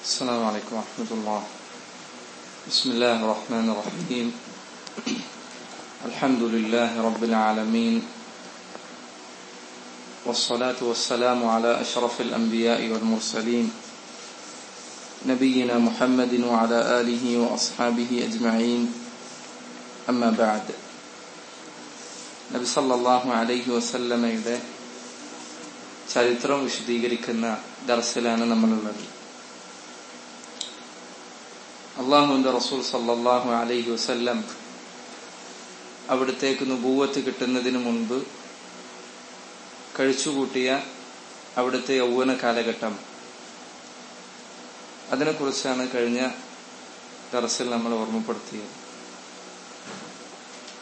السلام عليكم ورحمة الله بسم الله الرحمن الرحيم الحمد لله رب العالمين والصلاة والسلام على أشرف الأنبياء والمرسلين نبينا محمد وعلى آله وأصحابه أجمعين أما بعد നബി സല്ലല്ലാഹു അലൈഹി വസല്ലമയുടെ ചരിത്രം വിശദീകരിക്കുന്ന ദർസിലാണ് നമ്മളുള്ളത് അള്ളാഹുവിന്റെ റസൂൽ സല്ലാഹു അലൈഹി വസല്ലം അവിടത്തേക്ക് നുപൂവത്ത് കിട്ടുന്നതിന് മുൻപ് കഴിച്ചുകൂട്ടിയ അവിടുത്തെ യൗവന കാലഘട്ടം. അതിനെക്കുറിച്ചാണ് കഴിഞ്ഞ ദർസിൽ നമ്മൾ ഓർമ്മപ്പെടുത്തിയത്.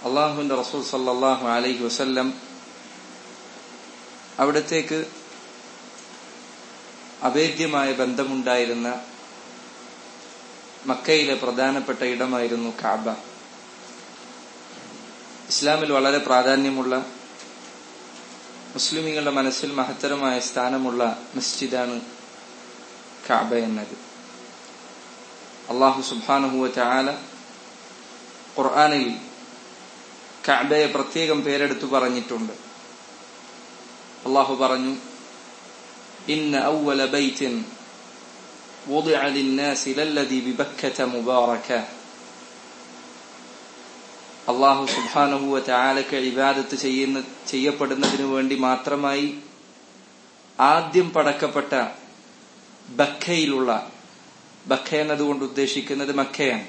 അള്ളാഹുവിന്റെ റസൂൽ സല്ലാഹു അലൈഹി വസല്ലം അവിടത്തേക്ക് അഭേദ്യമായ ബന്ധമുണ്ടായിരുന്ന മക്കയിലെ പ്രധാനപ്പെട്ട ഇടമായിരുന്നു കാബ. ഇസ്ലാമിൽ വളരെ പ്രാധാന്യമുള്ള മുസ്ലിമികളുടെ മനസ്സിൽ മഹത്തരമായ സ്ഥാനമുള്ള മസ്ജിദാണ് കാബ എന്നത്. അള്ളാഹു സുബാനുഹുവ ചാല ഖുർആാനിൽ കാബയെ പ്രത്യേകം പേരെടുത്തു പറഞ്ഞിട്ടുണ്ട്. അള്ളാഹു പറഞ്ഞു ഇന്ന ഔവല ബൈത്തിൻ وضع للناس للذي ببكة مباركة അള്ളാഹു സുബാനുഹുവ ചാലക്ക് ഇബാദത്ത് ചെയ്യുന്ന ചെയ്യപ്പെടുന്നതിനു വേണ്ടി മാത്രമായി ആദ്യം പടക്കപ്പെട്ട ബക്കയിലുള്ള ബക്ക എന്നതുകൊണ്ട് ഉദ്ദേശിക്കുന്നത് മക്കയാണ്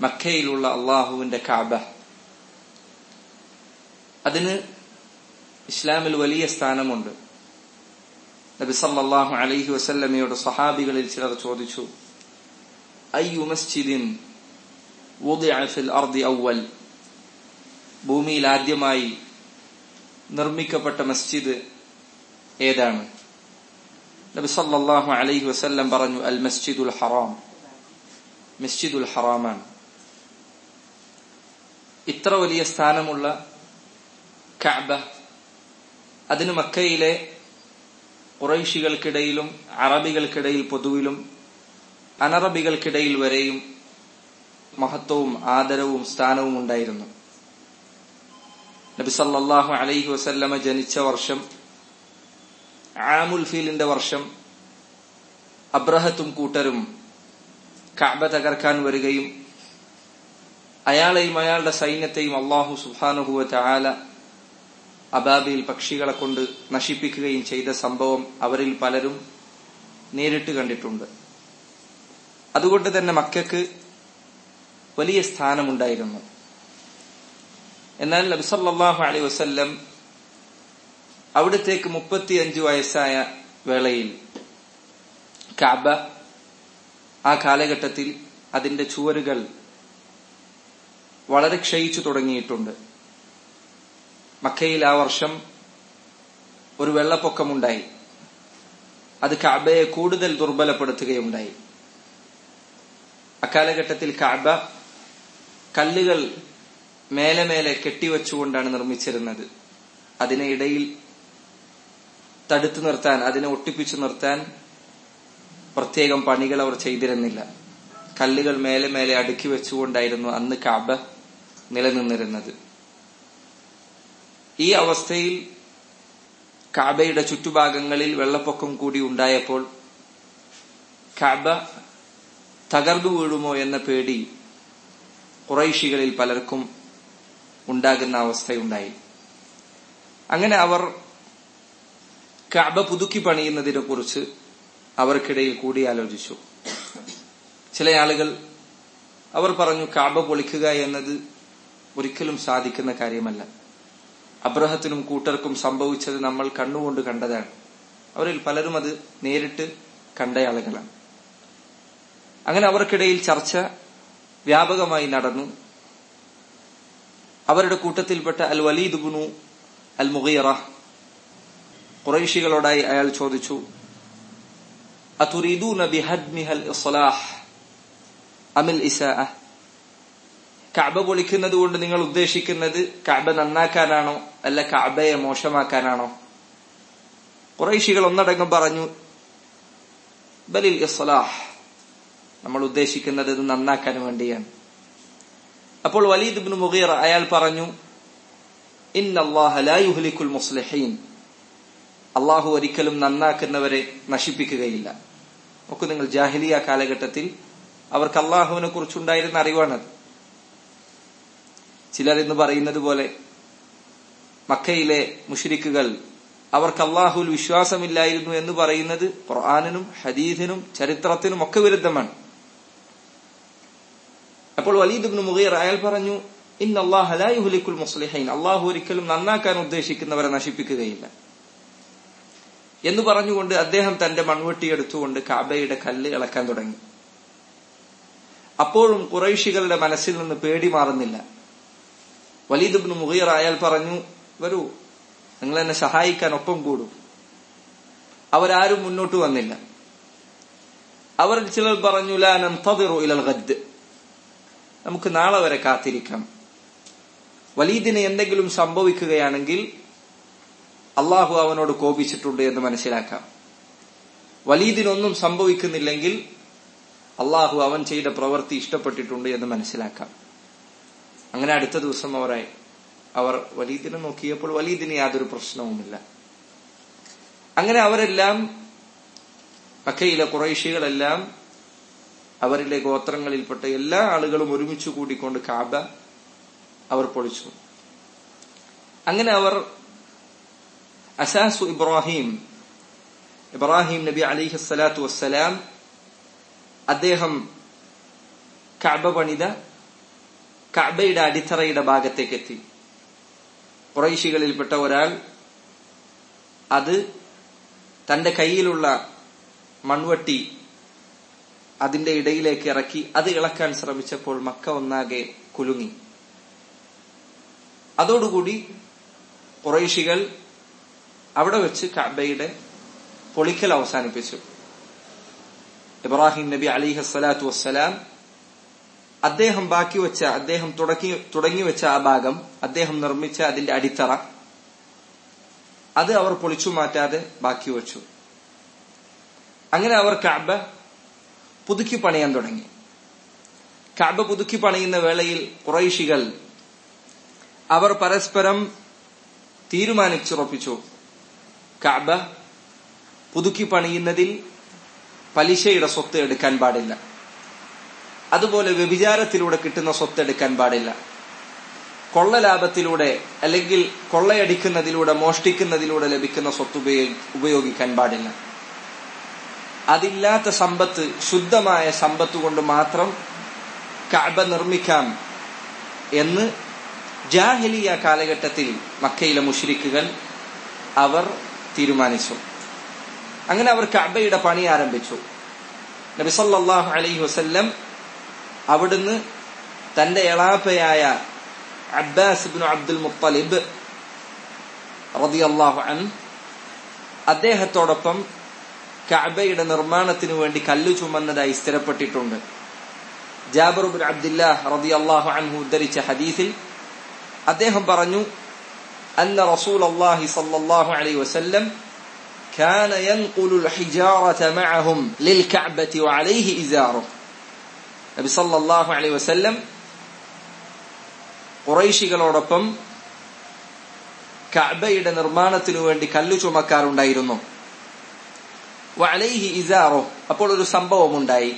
മക്കയിലുള്ള അള്ളാഹുവിന്റെ കാബ അതിന് ഇസ്ലാമിൽ വലിയ സ്ഥാനമുണ്ട് നബി സല്ലല്ലാഹു അലൈഹി വസല്ലമയുടെ സഹാബികളിൽ ചിലർ ചോദിച്ചു അയ്യു മസ്ജിദിൻ അവൽ ഭൂമിയിൽ ആദ്യമായി നിർമ്മിക്കപ്പെട്ട മസ്ജിദ് ഏതാണ്? നബി സല്ലല്ലാഹു അലൈഹി വസല്ലം പറഞ്ഞു അൽ മസ്ജിദുൽ ഹറാം. മസ്ജിദുൽ ഹറാമാണ്. ഇത്ര വലിയ സ്ഥാനമുള്ള കഅബ അതിന് മക്കയിലെ കുറൈശികൾക്കിടയിലും അറബികൾക്കിടയിൽ പൊതുവിലും അനറബികൾക്കിടയിൽ വരെയും മഹത്വവും ആദരവും സ്ഥാനവും ഉണ്ടായിരുന്നു. നബി സല്ലല്ലാഹു അലൈഹി വസല്ലമ ജനിച്ച വർഷം ആമുൽ ഫീലിന്റെ വർഷം അബ്രഹത്തും കൂട്ടരും കഅബ തകർക്കാൻ വരികയും അയാളെയും അയാളുടെ സൈന്യത്തെയും അള്ളാഹു സുഹാനുഹുവ ചായാല അബാബിയിൽ പക്ഷികളെ കൊണ്ട് നശിപ്പിക്കുകയും ചെയ്ത സംഭവം അവരിൽ പലരും നേരിട്ട് കണ്ടിട്ടുണ്ട്. അതുകൊണ്ട് തന്നെ മക്കൾക്ക് വലിയ സ്ഥാനമുണ്ടായിരുന്നു. എന്നാൽ നബിസല്ലാഹു അലൈ വസ്ല്ലം അവിടത്തേക്ക് മുപ്പത്തിയഞ്ചു വയസ്സായ വേളയിൽ കാബ ആ കാലഘട്ടത്തിൽ അതിന്റെ ചുവരുകൾ വളരെ ക്ഷയിച്ചു തുടങ്ങിയിട്ടുണ്ട്. മക്കയിൽ ആ വർഷം ഒരു വെള്ളപ്പൊക്കമുണ്ടായി. അത് കാബയെ കൂടുതൽ ദുർബലപ്പെടുത്തുകയുണ്ടായി. അക്കാലഘട്ടത്തിൽ കാബ കല്ലുകൾ മേലെ മേലെ കെട്ടിവെച്ചുകൊണ്ടാണ് നിർമ്മിച്ചിരുന്നത്. അതിനെ ഇടയിൽ തടുത്തു നിർത്താൻ അതിനെ ഒട്ടിപ്പിച്ചു നിർത്താൻ പ്രത്യേകം പണികൾ അവർ ചെയ്തിരുന്നില്ല. കല്ലുകൾ മേലെ മേലെ അടുക്കി വെച്ചുകൊണ്ടായിരുന്നു അന്ന് കാബ നിലനിന്നിരുന്നത്. ഈ അവസ്ഥയിൽ കാബയുടെ ചുറ്റുഭാഗങ്ങളിൽ വെള്ളപ്പൊക്കം കൂടി ഉണ്ടായപ്പോൾ കാബ തകർന്നു വീഴുമോ എന്ന പേടി കുറൈശികളിൽ പലർക്കും ഉണ്ടാകുന്ന അവസ്ഥയുണ്ടായി. അങ്ങനെ അവർ കാബ പുതുക്കി പണിയുന്നതിനെ കുറിച്ച് അവർക്കിടയിൽ കൂടിയാലോചിച്ചു ചില ആളുകൾ അവർ പറഞ്ഞു കാബ പൊളിക്കുക എന്നത് ഒരിക്കലും സാധിക്കുന്ന കാര്യമല്ല. അബ്രഹത്തിനും കൂട്ടർക്കും സംഭവിച്ചത് നമ്മൾ കണ്ണുകൊണ്ട് കണ്ടതാണ്. അവരിൽ പലരും അത് നേരിട്ട് കണ്ട ആളുകളാണ്. അങ്ങനെ അവർക്കിടയിൽ ചർച്ച വ്യാപകമായി നടന്നു. അവരുടെ കൂട്ടത്തിൽപ്പെട്ട അൽ വലീദ് ബുനു അൽ മുഗീറ കുറേശികളോടായി അയാൾ ചോദിച്ചു അതുരീദൂന ബിഹദ്മിഹൽ ഇസ്ലാഹ് അമിൽ ഇസാ കഅബ പൊളിക്കുന്നത് കൊണ്ട് നിങ്ങൾ ഉദ്ദേശിക്കുന്നത് കഅബ നന്നാക്കാനാണോ? അല്ല കഅബയെ മോശമാക്കാനാണോ? കുറേശികൾ ഒന്നടങ്കം പറഞ്ഞു ബലിൽ ഇസ്ലാഹ്. നമ്മൾ ഉദ്ദേശിക്കുന്നത് ഇത് നന്നാക്കാൻ വേണ്ടിയാണ്. അപ്പോൾ വലീദ് ഇബ്നു മുഗീർ അയാൾ പറഞ്ഞു ഇന്നല്ലാഹ ലാ യുഹ്ലിക്കുൽ മുസ്ലിഹീൻ. അള്ളാഹു ഒരിക്കലും നന്നാക്കുന്നവരെ നശിപ്പിക്കുകയില്ല. ഒക്കെ നിങ്ങൾ ജാഹിലിയ കാലഘട്ടത്തിൽ അവർക്ക് അള്ളാഹുവിനെ കുറിച്ചുണ്ടായിരുന്ന അറിവാണത്. ചിലർ ഇന്ന് പറയുന്നത് പോലെ മക്കയിലെ മുഷിരിക്കുകൾ അവർക്ക് അള്ളാഹുൽ വിശ്വാസമില്ലായിരുന്നു എന്ന് പറയുന്നത് ഖുർആാനിനും ഹദീദിനും ചരിത്രത്തിനും ഒക്കെ വിരുദ്ധമാണ്. അപ്പോൾ വലീദ് ഇബ്നു മുഗീർ അയാൾ പറഞ്ഞു ഇന്ന് അള്ളാഹുലിക്കുൽ മുസ്ലിഹൈൻ. അള്ളാഹു ഒരിക്കലും നന്നാക്കാൻ ഉദ്ദേശിക്കുന്നവരെ നശിപ്പിക്കുകയില്ല. എന്ന് പറഞ്ഞുകൊണ്ട് അദ്ദേഹം തന്റെ മൺവെട്ടി എടുത്തുകൊണ്ട് കാബയുടെ കല്ല് ഇളക്കാൻ തുടങ്ങി. അപ്പോഴും കുറൈശികളുടെ മനസ്സിൽ നിന്ന് പേടി മാറുന്നില്ല. വലീദ് ഇബ്നു മുഹീർ അയാൾ പറഞ്ഞു വരൂ നിങ്ങൾ എന്നെ സഹായിക്കാൻ ഒപ്പം കൂടും. അവരാരും മുന്നോട്ട് വന്നില്ല. അവർ ചിലർ പറഞ്ഞു ലാനം തതിറു ഇലൽ ഗദ് നമുക്ക് നാളെ വരെ കാത്തിരിക്കാം. വലീദിന് എന്തെങ്കിലും സംഭവിക്കുകയാണെങ്കിൽ അള്ളാഹു അവനോട് കോപിച്ചിട്ടുണ്ട് എന്ന് മനസ്സിലാക്കാം. വലീദിനൊന്നും സംഭവിക്കുന്നില്ലെങ്കിൽ അള്ളാഹു അവൻ ചെയ്ത പ്രവൃത്തി ഇഷ്ടപ്പെട്ടിട്ടുണ്ട് എന്ന് മനസ്സിലാക്കാം. അങ്ങനെ അടുത്ത ദിവസം അവരെ അവർ വലീദിനെ നോക്കിയപ്പോൾ വലീദിന് യാതൊരു പ്രശ്നവുമില്ല. അങ്ങനെ അവരെല്ലാം മക്കയിലെ കുറേശികളെല്ലാം അവരിലെ ഗോത്രങ്ങളിൽപ്പെട്ട എല്ലാ ആളുകളും ഒരുമിച്ച് കൂടിക്കൊണ്ട് കാബ അവർ പൊളിച്ചു. അങ്ങനെ അവർ അസാസു ഇബ്രാഹിം ഇബ്രാഹിം നബി അലിഹി സ്വലാത്തു വസ്സലാം അദ്ദേഹം കാബ പണിത കഅബയുടെ അടിത്തറയുടെ ഭാഗത്തേക്ക് എത്തി കുറൈശികളിൽപ്പെട്ട ഒരാൾ അത് തന്റെ കയ്യിലുള്ള മൺവട്ടി അതിന്റെ ഇടയിലേക്ക് ഇറക്കി അത് ഇളക്കാൻ ശ്രമിച്ചപ്പോൾ മക്ക ഒന്നാകെ കുലുങ്ങി. അതോടുകൂടി കുറേശികൾ അവിടെ വെച്ച് കബയുടെ പൊളിക്കൽ അവസാനിപ്പിച്ചു. ഇബ്രാഹിം നബി അലിഹസ്സലാത്തു വസ്സലാം അദ്ദേഹം ബാക്കി വെച്ച അദ്ദേഹം തുടങ്ങി തുടങ്ങി വെച്ച ആ ഭാഗം അദ്ദേഹം നിർമ്മിച്ച അതിന്റെ അടിത്തറ. അത് അവർ പൊളിച്ചു മാറ്റാതെ ബാക്കി വെച്ചു. അങ്ങനെ അവർ കാബ പുതുക്കി പണിയാൻ തുടങ്ങി. കാബ പുതുക്കി പണിയുന്ന വേളയിൽ കുറൈശികൾ അവർ പരസ്പരം തീരുമാനിച്ചുറപ്പിച്ചു. കാബ പുതുക്കി പണിയുന്നതിൽ പലിശയുടെ സ്വത്ത് എടുക്കാൻ പാടില്ല. അതുപോലെ വ്യഭിചാരത്തിലൂടെ കിട്ടുന്ന സ്വത്ത് എടുക്കാൻ പാടില്ല. കൊള്ള ലാഭത്തിലൂടെ അല്ലെങ്കിൽ കൊള്ളയടിക്കുന്നതിലൂടെ മോഷ്ടിക്കുന്നതിലൂടെ ലഭിക്കുന്ന സ്വത്ത് ഉപയോഗിക്കാൻ പാടില്ല. അതില്ലാത്ത സമ്പത്ത് ശുദ്ധമായ സമ്പത്ത് കൊണ്ട് മാത്രം കഅബ നിർമ്മിക്കാം എന്ന് ജാഹിലിയ കാലഘട്ടത്തിൽ മക്കയിലെ മുഷരിക്കുകൾ അവർ തീരുമാനിച്ചു. അങ്ങനെ അവർ കഅബയുടെ പണി ആരംഭിച്ചു. നബി സല്ലല്ലാഹു അലൈഹി വസല്ലം അവിടുന്ന് തന്റെ എളാപ്പയായ അബ്ബാസ് ഇബ്നു അബ്ദുൽ മുത്തലിബ് റളിയല്ലാഹു അൻ അദ്ദേഹത്തോടൊപ്പം കഅബയുടെ നിർമ്മാണത്തിനു വേണ്ടി കല്ല് ചുമന്നതായി സ്ഥിരപ്പെട്ടിട്ടുണ്ട് ജാബിർ ബിൻ അബ്ദുല്ലാഹ് റളിയല്ലാഹു അൻഹു ഉദ്ധരിച്ച ഹദീസിൽ അദ്ദേഹം പറഞ്ഞു അന്ന റസൂൽ അള്ളാഹി സല്ലല്ലാഹു അലൈഹി വസല്ലം كان ينقل الحجارة معهم للكعبة وعليه إزاره നബി സല്ലാഹു അലൈ വസല്ലം കുറൈശികളോടൊപ്പം കഅബയുടെ നിർമ്മാണത്തിനു വേണ്ടി കല്ലു ചുമക്കാറുണ്ടായിരുന്നു. വഅലൈഹി ഇസാറോ അപ്പോൾ ഒരു സംഭവം ഉണ്ടായി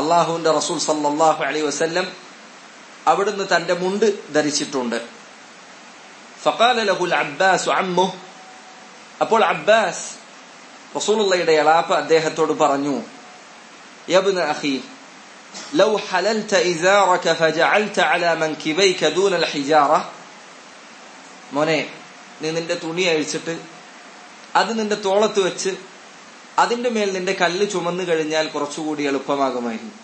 അള്ളാഹുവിന്റെ റസൂൽ സല്ലാഹു അലൈ വസല്ലം അവിടുന്ന് തന്റെ മുണ്ട് ധരിച്ചിട്ടുണ്ട്. ഫഖാല ലഹുൽ അബ്ബാസ് അമ്മു അപ്പോൾ അബ്ബാസ് റസൂലുള്ളയുടെ എളാപ്പ അദ്ദേഹത്തോട് പറഞ്ഞു യബ്ന അഖി لو حللت إزارك فجعلت على منكبيك دون الحجارة. മോനെ നീ നിന്റെ തുണി അഴിച്ചിട്ട് അത് നിന്റെ തോളത്ത് വെച്ച് അതിന്റെ മേൽ നിന്റെ കല്ല് ചുമന്നു കഴിഞ്ഞാൽ കുറച്ചുകൂടി എളുപ്പമാകുമായിരുന്നു.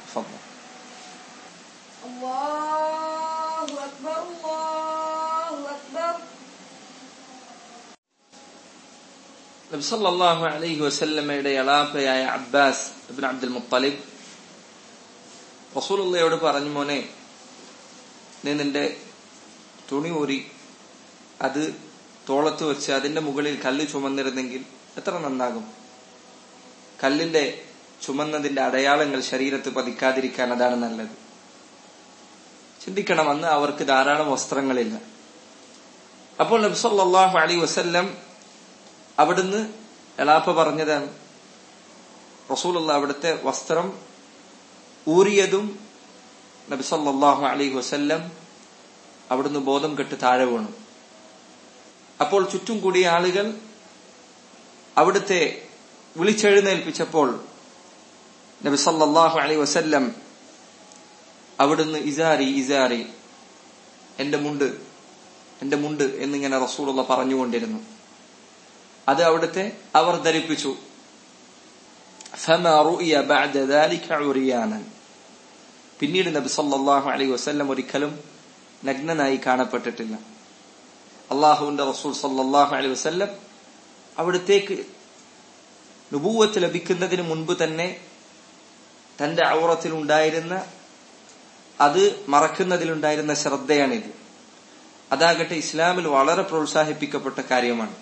അലൈഹി വസല്ലമയുടെ എളാപ്പയായ അബ്ബാസ് അബ്ദുൽ മുത്തലിബ് റസൂലുള്ളയോട് പറഞ്ഞു മോനെ നീ നിന്റെ തുണി ഊരി അത് തോളത്ത് വെച്ച് അതിന്റെ മുകളിൽ കല്ല് ചുമന്നിരുന്നെങ്കിൽ എത്ര നന്നാകും? കല്ലിന്റെ ചുമന്നതിന്റെ അടയാളങ്ങൾ ശരീരത്ത് പതിക്കാതിരിക്കാൻ അതാണ് നല്ലത്. ചിന്തിക്കണം അന്ന് അവർക്ക് ധാരാളം വസ്ത്രങ്ങളില്ല. അപ്പോൾ നബ്സല്ലാഹു അലി വസല്ലം അവിടുന്ന് എളാപ്പ പറഞ്ഞതാണ് റസൂലുള്ള അവിടുത്തെ വസ്ത്രം ഊറിയതും നബിസല്ലാഹു അലൈഹി വസല്ലം അവിടുന്ന് ബോധം കെട്ട് താഴെ വീണു അപ്പോൾ ചുറ്റും കൂടിയ ആളുകൾ അവിടുത്തെ വിളിച്ചെഴുന്നേൽപ്പിച്ചപ്പോൾ നബി സല്ലല്ലാഹു അലൈഹി വസല്ലം അവിടുന്ന് ഇസാരി ഇസാരി എന്റെ മുണ്ട് എന്റെ മുണ്ട് എന്നിങ്ങനെ റസൂലുള്ള പറഞ്ഞുകൊണ്ടിരുന്നു അത് അവിടുത്തെ അവർ ധരിപ്പിച്ചു فما رؤي بعد ذلك عريانا പിന്നീട് നബി സല്ലാഹു അലൈഹി വസ്ല്ലം ഒരിക്കലും നഗ്നനായി കാണപ്പെട്ടിട്ടില്ല. അള്ളാഹുവിന്റെ റസൂൽ സല്ലാഹു അലൈഹി വസ്ല്ലം അവിടത്തേക്ക് നുപൂവത്ത് ലഭിക്കുന്നതിന് മുൻപ് തന്നെ തന്റെ ഔറത്തിലുണ്ടായിരുന്ന അത് മറക്കുന്നതിലുണ്ടായിരുന്ന ശ്രദ്ധയാണിത്. അതാകട്ടെ ഇസ്ലാമിൽ വളരെ പ്രോത്സാഹിപ്പിക്കപ്പെട്ട കാര്യമാണ്.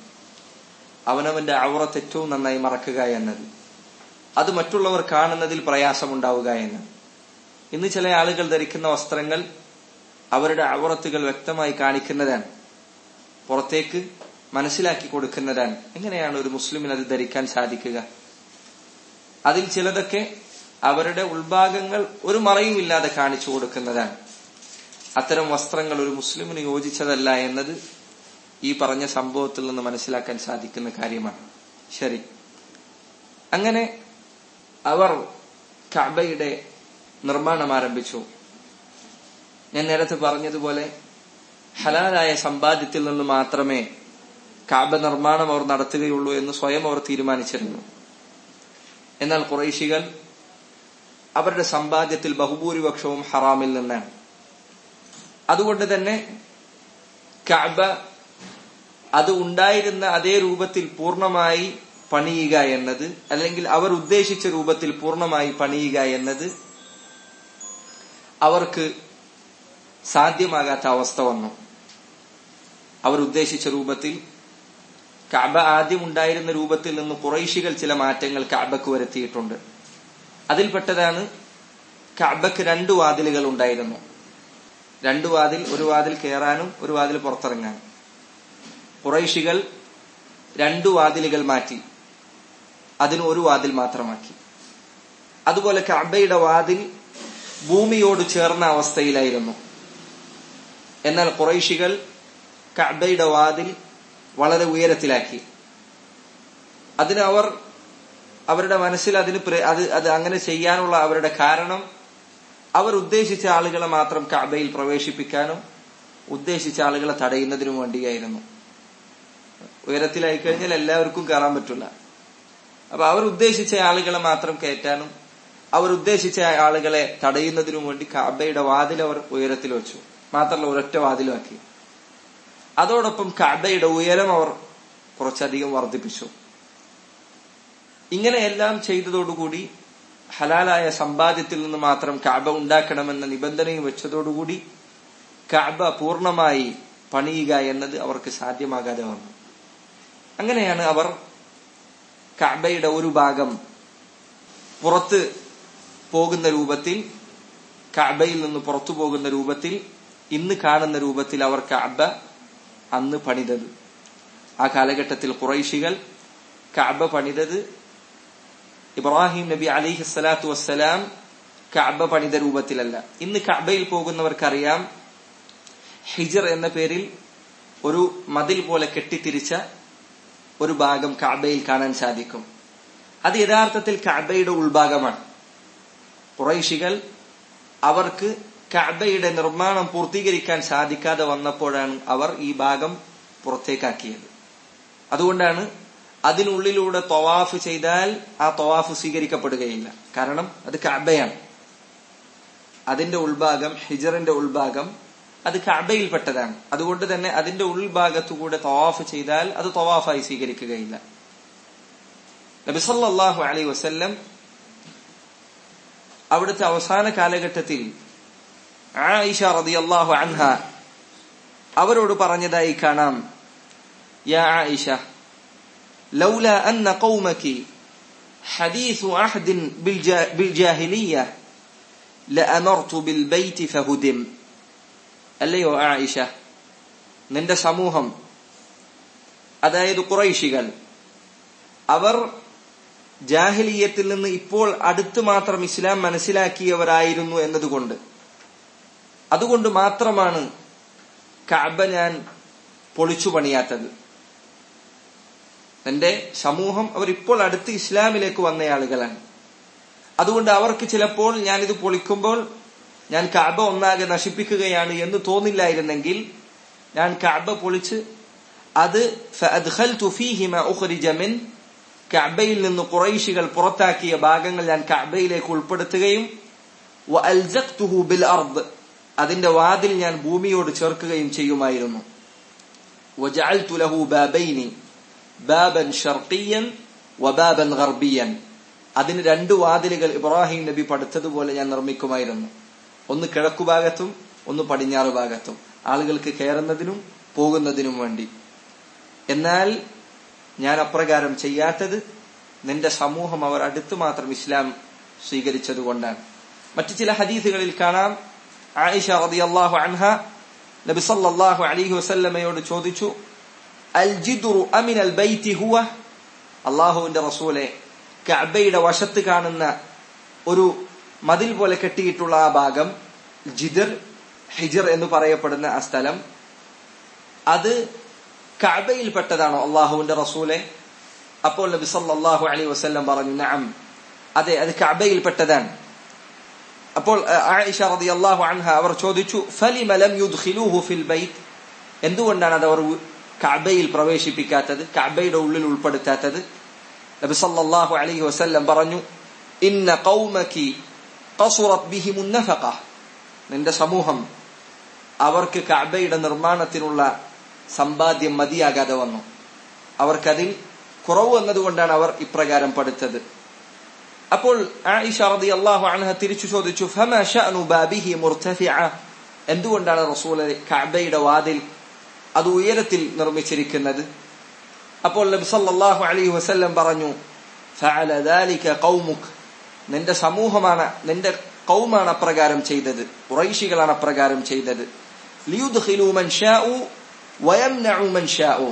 അവനവന്റെ ഔറത്ത് ഏറ്റവും നന്നായി മറക്കുക എന്നത്. അത് മറ്റുള്ളവർ കാണുന്നതിൽ പ്രയാസമുണ്ടാവുക എന്ന് ഇന്ന് ചില ആളുകൾ ധരിക്കുന്ന വസ്ത്രങ്ങൾ അവരുടെ അവറത്തുകൾ വ്യക്തമായി കാണിക്കുന്നതാണ്. പുറത്തേക്ക് മനസ്സിലാക്കി കൊടുക്കുന്നതാണ്. എങ്ങനെയാണ് ഒരു മുസ്ലിമിന് അത് ധരിക്കാൻ സാധിക്കുക? അതിൽ ചിലതൊക്കെ അവരുടെ ഉൾഭാഗങ്ങൾ ഒരു മറയുമില്ലാതെ കാണിച്ചു കൊടുക്കുന്നതാണ്. അത്തരം വസ്ത്രങ്ങൾ ഒരു മുസ്ലിമിന് യോജിച്ചതല്ല എന്നത് ഈ പറഞ്ഞ സംഭവത്തിൽ നിന്ന് മനസ്സിലാക്കാൻ സാധിക്കുന്ന കാര്യമാണ്. ശരി. അങ്ങനെ അവർ കഅബയുടെ നിർമ്മാണം ആരംഭിച്ചു. ഞാൻ നേരത്തെ പറഞ്ഞതുപോലെ ഹലാലായ സമ്പാദ്യത്തിൽ നിന്ന് മാത്രമേ കാബ നിർമ്മാണം അവർ നടത്തുകയുള്ളൂ എന്ന് സ്വയം അവർ തീരുമാനിച്ചിരുന്നു. എന്നാൽ കുറേശികൾ അവരുടെ സമ്പാദ്യത്തിൽ ബഹുഭൂരിപക്ഷവും ഹറാമിൽ നിന്നാണ്. അതുകൊണ്ട് തന്നെ കാബ അത് ഉണ്ടായിരുന്ന അതേ രൂപത്തിൽ പൂർണമായി പണിയുക എന്നത് അല്ലെങ്കിൽ അവർ ഉദ്ദേശിച്ച രൂപത്തിൽ പൂർണമായി പണിയുക എന്നത് അവർക്ക് സാധ്യമാകാത്ത അവസ്ഥ വന്നു. അവർ ഉദ്ദേശിച്ച രൂപത്തിൽ കാബ ആദ്യം ഉണ്ടായിരുന്ന രൂപത്തിൽ നിന്ന് കുറൈശികൾ ചില മാറ്റങ്ങൾ കാബക്ക് വരുത്തിയിട്ടുണ്ട്. അതിൽപ്പെട്ടതാണ് കാബക്ക് രണ്ട് വാതിലുകൾ ഉണ്ടായിരുന്നു. രണ്ട് വാതിൽ ഒരു വാതിൽ കയറാനും ഒരു വാതിൽ പുറത്തിറങ്ങാനും. കുറൈശികൾ രണ്ടു വാതിലുകൾ മാറ്റി അതിന് ഒരു വാതിൽ മാത്രമാക്കി. അതുപോലെ കഅബയുടെ വാതിൽ ഭൂമിയോട് ചേർന്ന അവസ്ഥയിലായിരുന്നു. എന്നാൽ കുറൈശികൾ കഅബയുടെ വാതിൽ വളരെ ഉയരത്തിലാക്കി. അതിന് അവർ അവരുടെ മനസ്സിൽ അതിന് അത് അത് അങ്ങനെ ചെയ്യാനുള്ള അവരുടെ കാരണം അവർ ഉദ്ദേശിച്ച ആളുകളെ മാത്രം കഅബയിൽ പ്രവേശിപ്പിക്കാനും ഉദ്ദേശിച്ച ആളുകളെ തടയുന്നതിനും വേണ്ടിയായിരുന്നു. ഉയരത്തിലായി കഴിഞ്ഞാൽ എല്ലാവർക്കും കയറാൻ പറ്റില്ല. അപ്പൊ അവർ ഉദ്ദേശിച്ച ആളുകളെ മാത്രം കയറ്റാനും അവർ ഉദ്ദേശിച്ച ആളുകളെ തടയുന്നതിനു വേണ്ടി കാബയുടെ വാതിൽ അവർ ഉയരത്തിൽ വെച്ചു. മാത്രമല്ല ഒരൊറ്റ വാതിലുമാക്കി. അതോടൊപ്പം കാബയുടെ ഉയരം അവർ കുറച്ചധികം വർദ്ധിപ്പിച്ചു. ഇങ്ങനെയെല്ലാം ചെയ്തതോടുകൂടി ഹലാലായ സമ്പാദ്യത്തിൽ നിന്ന് മാത്രം കാബ ഉണ്ടാക്കണമെന്ന നിബന്ധനയും വെച്ചതോടുകൂടി കാബ പൂർണമായി പണിയുക എന്നത് അവർക്ക് സാധ്യമാകാതെ വന്നു. അങ്ങനെയാണ് അവർ കാബയുടെ ഒരു ഭാഗം പുറത്ത് പോകുന്ന രൂപത്തിൽ കഅബയിൽ നിന്ന് പുറത്തു പോകുന്ന രൂപത്തിൽ ഇന്ന് കാണുന്ന രൂപത്തിൽ അവർ കഅബ അന്ന് പണിതത്. ആ കാലഘട്ടത്തിൽ കുറൈശികൾ കഅബ പണിതത്. ഇബ്രാഹിം നബി അലിഹി സ്വലാത്തു വസ്സലാം കഅബ പണിത രൂപത്തിലല്ല. ഇന്ന് കഅബയിൽ പോകുന്നവർക്കറിയാം ഹിജർ എന്ന പേരിൽ ഒരു മതിൽ പോലെ കെട്ടിത്തിരിച്ച ഒരു ഭാഗം കഅബയിൽ കാണാൻ സാധിക്കും. അത് യഥാർത്ഥത്തിൽ കഅബയുടെ ഉൾഭാഗമാണ്. കുറൈശികൾ അവർക്ക് കഥയുടെ നിർമ്മാണം പൂർത്തീകരിക്കാൻ സാധിക്കാതെ വന്നപ്പോഴാണ് അവർ ഈ ഭാഗം പുറത്തേക്കാക്കിയത്. അതുകൊണ്ടാണ് അതിനുള്ളിലൂടെ തൊവാഫ് ചെയ്താൽ ആ തൊവാഫ് സ്വീകരിക്കപ്പെടുകയില്ല. കാരണം അത് കഅബയാണ്. അതിന്റെ ഉൾഭാഗം ഹിജറിന്റെ ഉൾഭാഗം അത് കഅബയിൽപ്പെട്ടതാണ്. അതുകൊണ്ട് തന്നെ അതിന്റെ ഉൾഭാഗത്തുകൂടെ തവാഫ് ചെയ്താൽ അത് തവാഫായി സ്വീകരിക്കുകയില്ല. നബിസല്ലാഹു അലൈ വസല്ലം അവിടുത്തെ അവസാന കാലഘട്ടത്തിൽ ആയിഷ റളിയല്ലാഹു അൻഹ അവരോട് പറഞ്ഞതായി കാണാം യാ ആയിഷ ലൗല അന്ന ഖൗമകി حديث عهد بالجا- بالجاهلية لأمرت بالبيت فهدم അല്ലയോ ആയിഷ നിന്റെ സമൂഹം അതായത് കുറൈശികൾ അവർ ജാഹിലിയത്തിൽ നിന്ന് ഇപ്പോൾ അടുത്ത് മാത്രം ഇസ്ലാം മനസ്സിലാക്കിയവരായിരുന്നു എന്നതുകൊണ്ട്. അതുകൊണ്ട് മാത്രമാണ് കഅബ ഞാൻ പൊളിച്ചു പണിയാത്തത്. എന്റെ സമൂഹം അവർ ഇപ്പോൾ അടുത്ത് ഇസ്ലാമിലേക്ക് വന്ന ആളുകളാണ്. അതുകൊണ്ട് അവർക്ക് ചിലപ്പോൾ ഞാനിത് പൊളിക്കുമ്പോൾ ഞാൻ കഅബ ഒന്നാകെ നശിപ്പിക്കുകയാണ് എന്ന് തോന്നില്ലായിരുന്നെങ്കിൽ ഞാൻ കഅബ പൊളിച്ച് അത് ഫഅദ്ഖൽതു മിൻ കഅബയിൽ നിന്ന് കുറൈശികൾ പുറത്താക്കിയ ഭാഗങ്ങൾ ഞാൻ കഅബയിലേക്ക് ഉൾപ്പെടുത്തുകയും ബിൽ അർദ് അതിന്റെ വാതിൽ ഞാൻ ഭൂമിയോട് ചേർക്കുകയും ചെയ്യുമായിരുന്നു. ബാബൻ വബാബൻ ഗർബിയൻ അതിന് രണ്ട് വാതിലുകൾ ഇബ്രാഹിം നബി പഠിച്ചതുപോലെ ഞാൻ നിർമ്മിക്കുമായിരുന്നു. ഒന്ന് കിഴക്കു ഭാഗത്തും ഒന്ന് പടിഞ്ഞാറ് ഭാഗത്തും. ആളുകൾക്ക് കയറുന്നതിനും പോകുന്നതിനും വേണ്ടി. എന്നാൽ ഞാൻ അപ്രകാരം ചെയ്യാത്തത് നിന്റെ സമൂഹം അവർ അടുത്ത് മാത്രം ഇസ്ലാം സ്വീകരിച്ചതുകൊണ്ടാണ്. മറ്റു ചില ഹദീസുകളിൽ കാണാം. ആയിഷ റളിയല്ലാഹു അൻഹ നബി സല്ലല്ലാഹു അലൈഹി വസല്ലമയോട് ചോദിച്ചു അൽ അമിൻ അൽ ബൈത്തി ഹുവ? അള്ളാഹുവിന്റെ റസൂലെ കഅബയുടെ വശത്ത് കാണുന്ന ഒരു മതിൽ പോലെ കെട്ടിയിട്ടുള്ള ആ ഭാഗം ജിദർ ഹിജർ എന്ന് പറയപ്പെടുന്ന ആ സ്ഥലം അത് കഅബയിൽപ്പെട്ടതാണോ അള്ളാഹുവിന്റെ റസൂലെ? അപ്പോൾ നബി സല്ലല്ലാഹു അലൈഹി വസല്ലം പറഞ്ഞു നഅം. അതെ അത് കഅബയിൽപ്പെട്ടതാണ്. അപ്പോൾ ആയിഷ റളിയല്ലാഹു അൻഹ അവർ ചോദിച്ചു ഫലിമ ലം യുദ്ഖിലൂഹു ഫിൽ ബൈത്ത്? എന്തുകൊണ്ടാണ് അത് അവർ കഅബയിൽ പ്രവേശിപ്പിക്കാത്തത് കഅബയുടെ ഉള്ളിൽ ഉൾപ്പെടുത്താത്തത്? നബി സല്ലല്ലാഹു അലൈഹി വസല്ലം പറഞ്ഞു ഇന്ന ഖൗമകി ഖസുറത് ബിഹിമുൻ നഫഖ നിന്റെ സമൂഹം അവർക്ക് കഅബയുടെ നിർമ്മാണത്തിനുള്ള സമ്പാദ്യം മതിയാകാതെ വന്നു. അവർക്കതിൽ കുറവ് വന്നതുകൊണ്ടാണ് അവർ ഇപ്രകാരം പഠിച്ചത്. അപ്പോൾ റളിയല്ലാഹു അൻഹ തിരിച്ചു ചോദിച്ചു എന്തുകൊണ്ടാണ് റസൂൽ കഅബയുടെ വാതിൽ അത് ഉയരത്തിൽ നിർമ്മിച്ചിരിക്കുന്നത്? അപ്പോൾ നബ്സല്ലാഹു അലി വസ്ല്ലം പറഞ്ഞു നിന്റെ സമൂഹമാണ് നിന്റെ കൗമാണ് അപ്രകാരം ചെയ്തത്. കുറൈശികളാണ് അപ്രകാരം ചെയ്തത്. ലിയുദ്ഖിലു മൻ ഷാഉ വയംനഉ മൻ ഷാഉ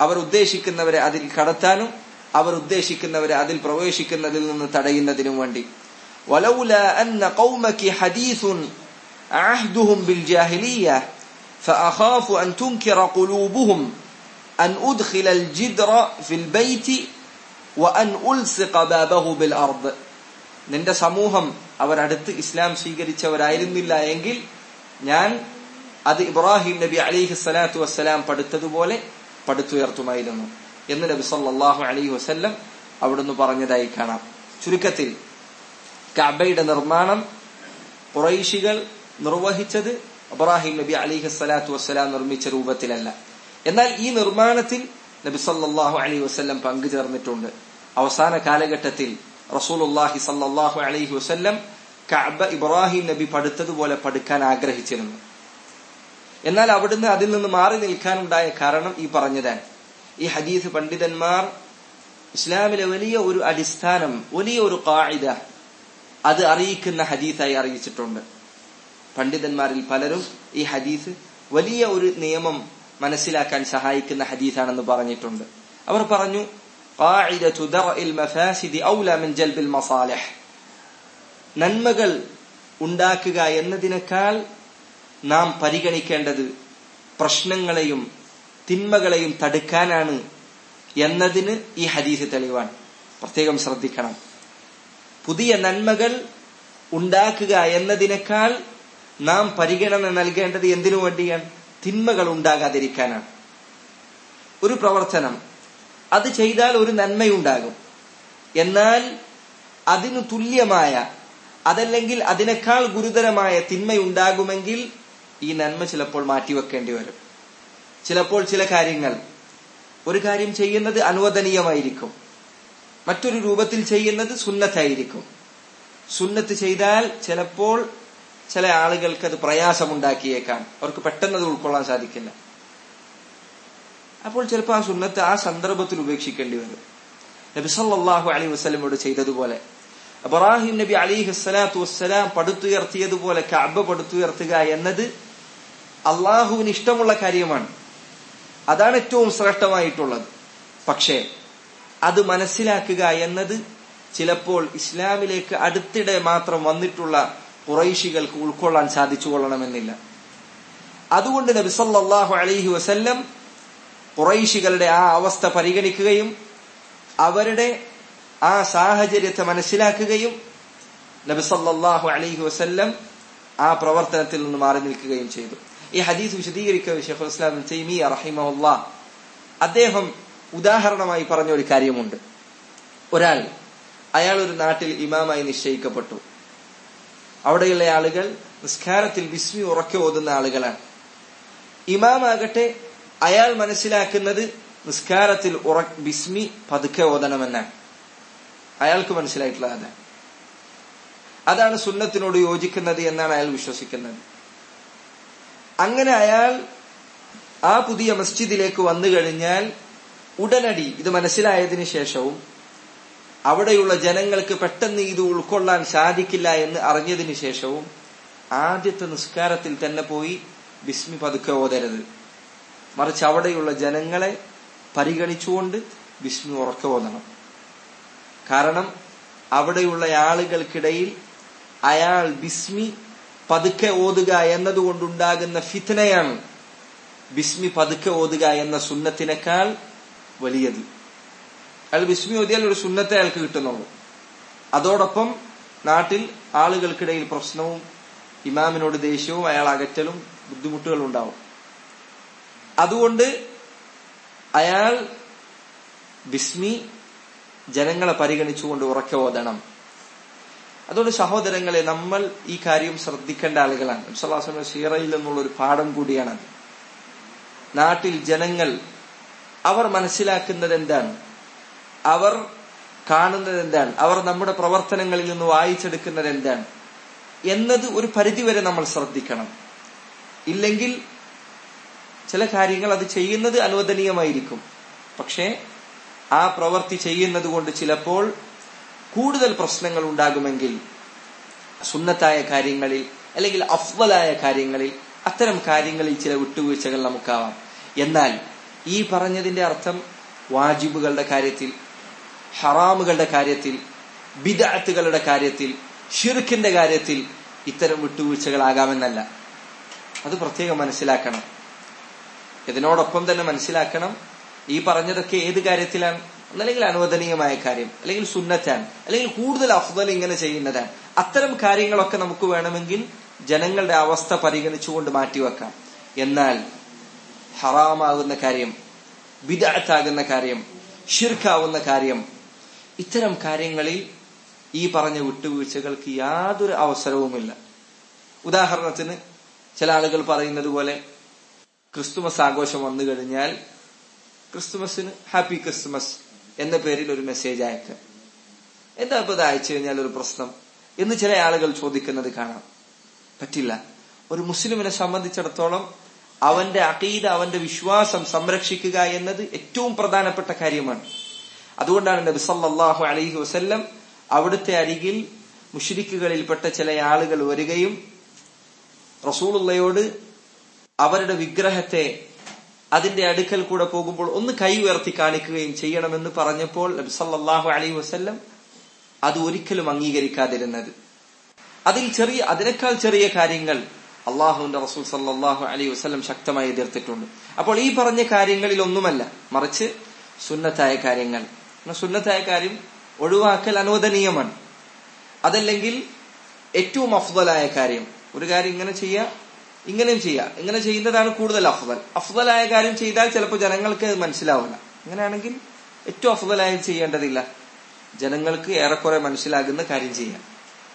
അവർ ഉദ്ദേശിക്കുന്നവരെ അതിൽ കടത്താനും അവർ ഉദ്ദേശിക്കുന്നവരെ അതിൽ പ്രവേശിക്കുന്നതിൽ നിന്ന് തടയുന്നതിനും വേണ്ടി ولولا أن قومك حديث عهدهم بالجاهلية فأخاف أن تنكر قلوبهم أن أدخل الجدر في البيت وأن ألصق بابه بالأرض നിന്റെ സമൂഹം അവർ അടുത്ത് ഇസ്ലാം സ്വീകരിച്ചവരായിരുന്നില്ല എങ്കിൽ ഞാൻ അത് ഇബ്രാഹിം നബി അലിഹി സ്വലാത്തു വസ്സലാം പടുത്തതുപോലെ പടുത്തുയർത്തുമായിരുന്നു. എന്ന് നബി സല്ലാഹു അലൈഹി വസ്ല്ലം അവിടുന്ന് പറഞ്ഞതായി കാണാം. ചുരുക്കത്തിൽ കബയുടെ നിർമ്മാണം കുറൈശികൾ നിർവഹിച്ചത് അബ്രാഹിം നബി അലിഹി സ്വലാത്തു വസ്സലാം നിർമ്മിച്ച രൂപത്തിലല്ല. എന്നാൽ ഈ നിർമ്മാണത്തിൽ നബി സല്ലല്ലാഹു അലൈഹി വസല്ലം പങ്കുചേർന്നിട്ടുണ്ട്. അവസാന കാലഘട്ടത്തിൽ റസൂലുള്ളാഹി സല്ലാഹു അലൈഹി വസ്ല്ലം കഅബ ഇബ്രാഹിം നബി പടുത്തതുപോലെ പടുക്കാൻ ആഗ്രഹിച്ചിരുന്നു. എന്നാൽ അവിടുന്ന് അതിൽ നിന്ന് മാറി നിൽക്കാനുണ്ടായ കാരണം ഈ പറഞ്ഞതാണ്. ഈ ഹദീസ് പണ്ഡിതന്മാർ ഇസ്ലാമിലെ വലിയ ഒരു അടിസ്ഥാനം വലിയ ഒരു കായിത അത് അറിയിക്കുന്ന ഹദീസായി അറിയിച്ചിട്ടുണ്ട്. പണ്ഡിതന്മാരിൽ പലരും ഈ ഹദീസ് വലിയ ഒരു നിയമം മനസ്സിലാക്കാൻ സഹായിക്കുന്ന ഹദീസാണെന്ന് പറഞ്ഞിട്ടുണ്ട്. അവർ പറഞ്ഞു നന്മകൾ ഉണ്ടാക്കുക എന്നതിനേക്കാൾ നാം പരിഗണിക്കേണ്ടത് പ്രശ്നങ്ങളെയും തിന്മകളെയും തടുക്കാനാണ് എന്നതിന് ഈ ഹദീസ് തെളിവാണ്. പ്രത്യേകം ശ്രദ്ധിക്കണം. പുതിയ നന്മകൾ ഉണ്ടാക്കുക എന്നതിനേക്കാൾ നാം പരിഗണന നൽകേണ്ടത് എന്തിനു വേണ്ടിയാണ്? തിന്മകൾ ഉണ്ടാകാതിരിക്കാനാണ്. ഒരു പ്രവർത്തനം. അത് ചെയ്താൽ ഒരു നന്മയുണ്ടാകും. എന്നാൽ അതിനു തുല്യമായ അതല്ലെങ്കിൽ അതിനേക്കാൾ ഗുരുതരമായ തിന്മയുണ്ടാകുമെങ്കിൽ ഈ നന്മ ചിലപ്പോൾ മാറ്റിവെക്കേണ്ടി വരും. ചിലപ്പോൾ ചില കാര്യങ്ങൾ ഒരു കാര്യം ചെയ്യുന്നത് അനുവദനീയമായിരിക്കും. മറ്റൊരു രൂപത്തിൽ ചെയ്യുന്നത് സുന്നത്തായിരിക്കും. സുന്നത്ത് ചെയ്താൽ ചിലപ്പോൾ ചില ആളുകൾക്ക് അത് പ്രയാസമുണ്ടാക്കിയേക്കാം. അവർക്ക് പെട്ടെന്ന് അത് ഉൾക്കൊള്ളാൻ സാധിക്കില്ല. അപ്പോൾ ചിലപ്പോൾ ആ സുന്നത്ത് ആ സന്ദർഭത്തിൽ ഉപേക്ഷിക്കേണ്ടി വരും. നബി സല്ലല്ലാഹു അലൈഹി വസല്ലമയോട് ചെയ്തതുപോലെ ഇബ്രാഹിം നബി അലി ഹസ്സലാത്തു വസ്സലാം പടുത്തുയർത്തിയതുപോലെ കഅബ പടുത്തുയർത്തുക എന്നത് അള്ളാഹുവിന് ഇഷ്ടമുള്ള കാര്യമാണ്. അതാണ് ഏറ്റവും ശ്രേഷ്ഠമായിട്ടുള്ളത്. പക്ഷേ അത് മനസ്സിലാക്കുക എന്നത് ചിലപ്പോൾ ഇസ്ലാമിലേക്ക് അടുത്തിടെ മാത്രം വന്നിട്ടുള്ള കുറൈശികൾക്ക് ഉൾക്കൊള്ളാൻ സാധിച്ചു കൊള്ളണമെന്നില്ല അതുകൊണ്ട് നബിസല്ലാഹു അലൈഹി വസല്ലം കുറൈശികളുടെ ആ അവസ്ഥ പരിഗണിക്കുകയും അവരുടെ ആ സാഹചര്യത്തെ മനസ്സിലാക്കുകയും നബിസല്ലാഹു അലൈഹി വസല്ലം ആ പ്രവർത്തനത്തിൽ നിന്ന് മാറി നിൽക്കുകയും ചെയ്തു. ഈ ഹദീസ് വിശദീകരിക്കുക ഷെയ്ഖുൽ ഇസ്ലാം തൈമിയ റഹിമഹുല്ല അദ്ദേഹം ഉദാഹരണമായി പറഞ്ഞ ഒരു കാര്യമുണ്ട്. ഒരാൾ അയാൾ ഒരു നാട്ടിൽ ഇമാമായി നിശ്ചയിക്കപ്പെട്ടു. അവിടെയുള്ള ആളുകൾ നിസ്കാരത്തിൽ വിസ്മി ഉറക്കെ ഓതുന്ന ആളുകളാണ്. ഇമാമാകട്ടെ അയാൾ മനസ്സിലാക്കുന്നത് നിസ്കാരത്തിൽ ഉറ ബിസ്മി പതുക്കെ ഓതണമെന്നാണ്. അയാൾക്ക് മനസ്സിലായിട്ടുള്ളത് അതാണ്. അതാണ് സുന്നത്തിനോട് യോജിക്കുന്നത് എന്നാണ് അയാൾ വിശ്വസിക്കുന്നത്. അങ്ങനെ അയാൾ ആ പുതിയ മസ്ജിദിലേക്ക് വന്നു കഴിഞ്ഞാൽ ഉടനടി ഇത് മനസ്സിലായതിനു ശേഷവും അവിടെയുള്ള ജനങ്ങൾക്ക് പെട്ടെന്ന് ഇത് ഉൾക്കൊള്ളാൻ സാധിക്കില്ല എന്ന് അറിഞ്ഞതിനു ശേഷവും ആദ്യത്തെ നിസ്കാരത്തിൽ തന്നെ പോയി ബിസ്മി പതുക്കെ ഓതരുത്. മറിച്ച് അവിടെയുള്ള ജനങ്ങളെ പരിഗണിച്ചുകൊണ്ട് ബിസ്മി ഉറക്കെ ഓതണം. കാരണം അവിടെയുള്ള ആളുകൾക്കിടയിൽ അയാൾ ബിസ്മി പതുക്കെ ഓതുക എന്നതുകൊണ്ടുണ്ടാകുന്ന ഫിത്തനയാണ് ബിസ്മി പതുക്കെ ഓതുക എന്ന സുന്നത്തിനേക്കാൾ വലിയത്. അയാൾ ബിസ്മി ഓതിയാൽ ഒരു സുന്നത്തെ അയാൾക്ക് കിട്ടുന്നുള്ളൂ. അതോടൊപ്പം നാട്ടിൽ ആളുകൾക്കിടയിൽ പ്രശ്നവും ഇമാമിനോട് ദേഷ്യവും അയാൾ അകറ്റലും ബുദ്ധിമുട്ടുകളും ഉണ്ടാവും. അതുകൊണ്ട് അയാൾ ബിസ്മി ജനങ്ങളെ പരിഗണിച്ചുകൊണ്ട് ഉറക്കെ ഓതണം. അതുകൊണ്ട് സഹോദരങ്ങളെ നമ്മൾ ഈ കാര്യം ശ്രദ്ധിക്കേണ്ട ആളുകളാണ്. നബ്സല്ലാസ്ലമ ഷീറയിൽ നിന്നുള്ള ഒരു പാഠം കൂടിയാണത്. നാട്ടിൽ ജനങ്ങൾ അവർ മനസ്സിലാക്കുന്നത് എന്താണ്? അവർ കാണുന്നത് എന്താണ്? അവർ നമ്മുടെ പ്രവർത്തനങ്ങളിൽ നിന്ന് വായിച്ചെടുക്കുന്നത് എന്താണ്? എന്നത് ഒരു പരിധിവരെ നമ്മൾ ശ്രദ്ധിക്കണം. ഇല്ലെങ്കിൽ ചില കാര്യങ്ങൾ അത് ചെയ്യുന്നത് അനുവദനീയമായിരിക്കും. പക്ഷേ ആ പ്രവൃത്തി ചെയ്യുന്നത് കൊണ്ട് ചിലപ്പോൾ കൂടുതൽ പ്രശ്നങ്ങൾ ഉണ്ടാകുമെങ്കിൽ സുന്നത്തായ കാര്യങ്ങളിൽ അല്ലെങ്കിൽ അഫ്വലായ കാര്യങ്ങളിൽ അത്തരം കാര്യങ്ങളിൽ ചില വിട്ടുവീഴ്ചകൾ നമുക്കാവാം. എന്നാൽ ഈ പറഞ്ഞതിന്റെ അർത്ഥം വാജിബുകളുടെ കാര്യത്തിൽ ഹറാമുകളുടെ കാര്യത്തിൽ ബിദാത്തുകളുടെ കാര്യത്തിൽ ഷിർഖിന്റെ കാര്യത്തിൽ ഇത്തരം വിട്ടുവീഴ്ചകളാകാമെന്നല്ല. അത് പ്രത്യേകം മനസ്സിലാക്കണം. ഇതിനോടൊപ്പം തന്നെ മനസ്സിലാക്കണം ഈ പറഞ്ഞതൊക്കെ ഏത് കാര്യത്തിലാണ്? ഒന്നല്ലെങ്കിൽ അനുവദനീയമായ കാര്യം അല്ലെങ്കിൽ സുന്നറ്റാൻ അല്ലെങ്കിൽ കൂടുതൽ അഫ്ദൽ ഇങ്ങനെ ചെയ്യുന്നതാണ്. അത്തരം കാര്യങ്ങളൊക്കെ നമുക്ക് വേണമെങ്കിൽ ജനങ്ങളുടെ അവസ്ഥ പരിഗണിച്ചുകൊണ്ട് മാറ്റിവെക്കാം എന്നാൽ ഹറാമാകുന്ന കാര്യം വിദഗ്ധാകുന്ന കാര്യം ഷിർക്കാവുന്ന കാര്യം ഇത്തരം കാര്യങ്ങളിൽ ഈ പറഞ്ഞ വിട്ടുവീഴ്ചകൾക്ക് യാതൊരു അവസരവുമില്ല. ഉദാഹരണത്തിന് ചില ആളുകൾ പറയുന്നത് പോലെ ക്രിസ്തുമസ് ആഘോഷം വന്നു കഴിഞ്ഞാൽ ക്രിസ്തുമസിന് ഹാപ്പി ക്രിസ്തുമസ് എന്ന പേരിൽ ഒരു മെസ്സേജ് അയക്കുക എന്താ ഇപ്പൊ ഇത് അയച്ചു കഴിഞ്ഞാൽ ഒരു പ്രശ്നം? എന്ന് ചില ആളുകൾ ചോദിക്കുന്നത് കാണാം. പറ്റില്ല. ഒരു മുസ്ലിമിനെ സംബന്ധിച്ചിടത്തോളം അവന്റെ അഖീദ അവന്റെ വിശ്വാസം സംരക്ഷിക്കുക എന്നത് ഏറ്റവും പ്രധാനപ്പെട്ട കാര്യമാണ്. അതുകൊണ്ടാണ് നബി സല്ലല്ലാഹു അലൈഹി വസ്ല്ലം അവിടുത്തെ അരികിൽ മുഷിരിക്കുകളിൽപ്പെട്ട ചില ആളുകൾ വരികയും റസൂലുള്ളയോട് അവരുടെ വിഗ്രഹത്തെ അതിന്റെ അടുക്കൽ കൂടെ പോകുമ്പോൾ ഒന്ന് കൈ ഉയർത്തി കാണിക്കുകയും ചെയ്യണമെന്ന് പറഞ്ഞപ്പോൾ നബി അലൈ വസല്ലം അത് ഒരിക്കലും അംഗീകരിക്കാതിരുന്നത്. അതിൽ ചെറിയ അതിനേക്കാൾ ചെറിയ കാര്യങ്ങൾ അള്ളാഹുവിന്റെ റസൂൽ സല്ലാഹു അലൈഹി വസ്ലം ശക്തമായി എതിർത്തിട്ടുണ്ട്. അപ്പോൾ ഈ പറഞ്ഞ കാര്യങ്ങളിൽ ഒന്നുമല്ല മറിച്ച് സുന്നത്തായ കാര്യങ്ങൾ. സുന്നത്തായ കാര്യം ഒഴിവാക്കൽ അനുവദനീയമാണ്. അതല്ലെങ്കിൽ ഏറ്റവും അഫ്ദലായ കാര്യം. ഒരു കാര്യം ഇങ്ങനെ ചെയ്യുക ഇങ്ങനെയും ചെയ്യാം. ഇങ്ങനെ ചെയ്യുന്നതാണ് കൂടുതൽ അഫ്ദൽ. അഫ്ദലായ കാര്യം ചെയ്താൽ ചിലപ്പോൾ ജനങ്ങൾക്ക് മനസ്സിലാവില്ല. അങ്ങനെയാണെങ്കിൽ ഏറ്റവും അഫ്ദലായ ചെയ്യേണ്ടതില്ല. ജനങ്ങൾക്ക് ഏറെക്കുറെ മനസ്സിലാകുന്ന കാര്യം ചെയ്യാം.